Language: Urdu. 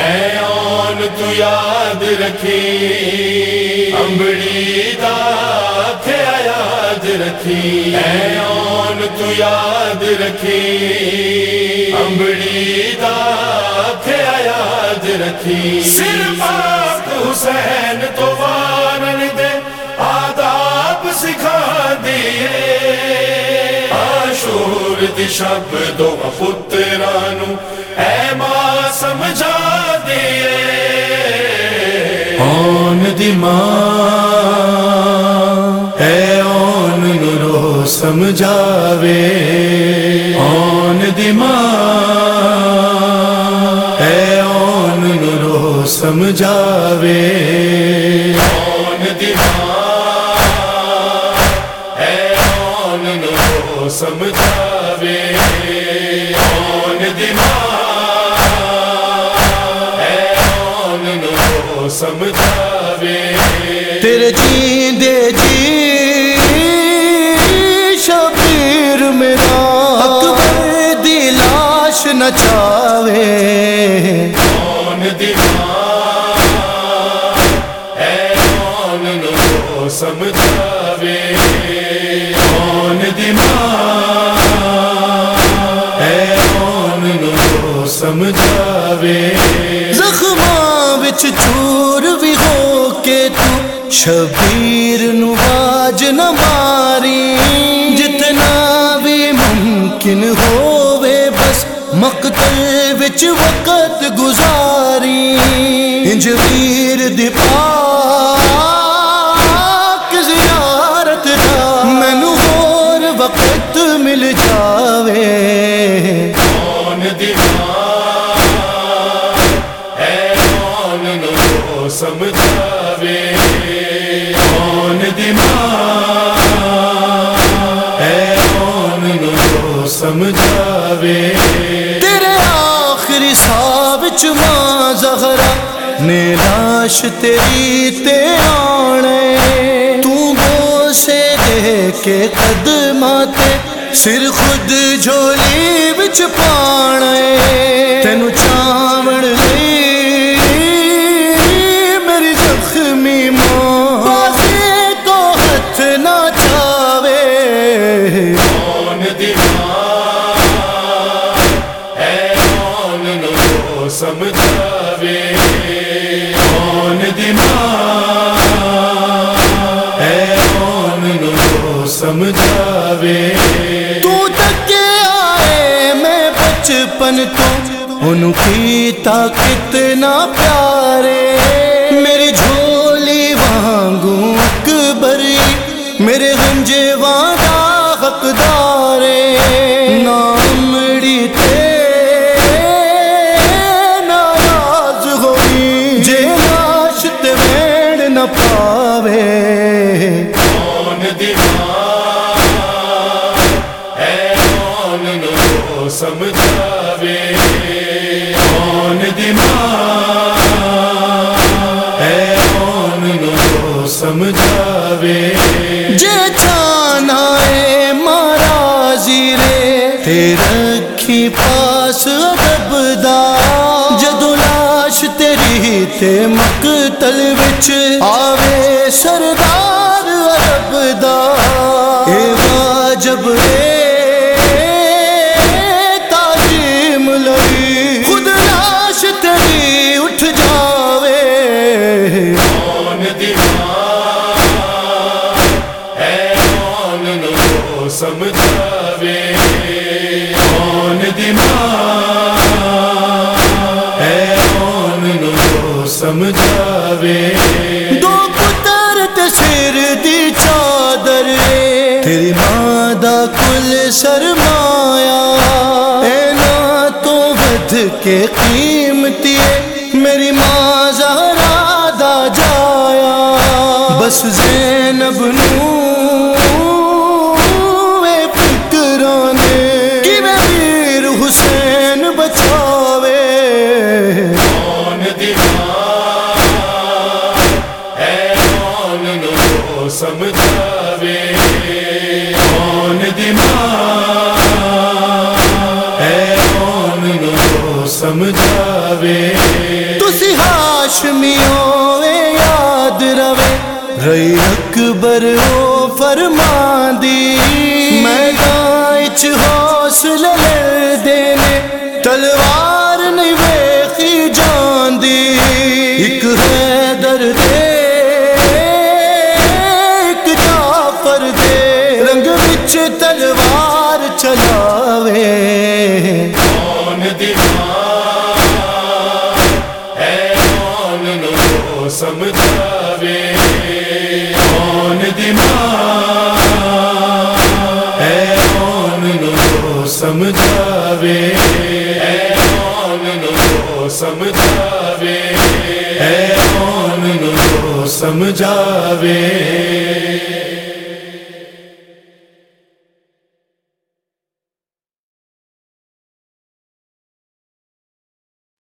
اے آن تو یاد رکھی امبڑی دا تھیا یاد رکھی۔ اے آن تو یاد رکھی امبڑی دا تھیا یاد رکھی۔ سر پاک حسین تو وارن دے آداب سکھا دیے آشور دی شب دو پترانو، اے ماں سمجھا دیے آن دی ماں اے آن نورو، سمجھاوے۔ آن دی ماں اے آن نورو، سمجھاوے۔ آن دی ماں اے آن نو سمجھاوے۔ آن سمجھاوے آن دی ماں اے آن نو سمجھاوے؟ زخماں وچ چور بھی ہو کے تو شبیر نو باج نہ ماری۔ جتنا بھی ممکن ہووے، بس مقتل وچ وقت گزاری۔ انج ویر دی پاک سمجھاوے ماں سمجھاوے تیرے آخری سا وچ زہرا نے لاش تیری تے آنے۔ تو گو سے دے کے قدماں تے سر خود جھولی وچ پانے۔ نہ چاوے آن دی ماں اے آن نو سمجھاوے اے آن نو سمجھاوے؟ تو تکے آئے میں بچپن تو ان کی تا کتنا پیارے۔ میری جھولی میرے گنجے وانگا حقدارے نامڑی تھے ناراض ہوئی، جے ناشت تے نہ پاوے۔ کون دیوان نو سمجھاوے۔ جے چانا اے مارا زیرے تے رکھی پاس ادب دا۔ جدو لاش تیری تے مقتل وچ آوے سردار ادب دا۔ اے واجب اے سمجھاوے آن دی ماں اے آن نو سمجھاوے دو پتر تے سر دی چادر تیری ماں دا کل سرمایا اے نا تو ود کے قیمتی میری ماں زہرا دا جایا۔ بس زینب نو رئی اکبر او فرما دی۔ میں گائچ حوصلہ لڑ دینے تلوار سمجھاوے۔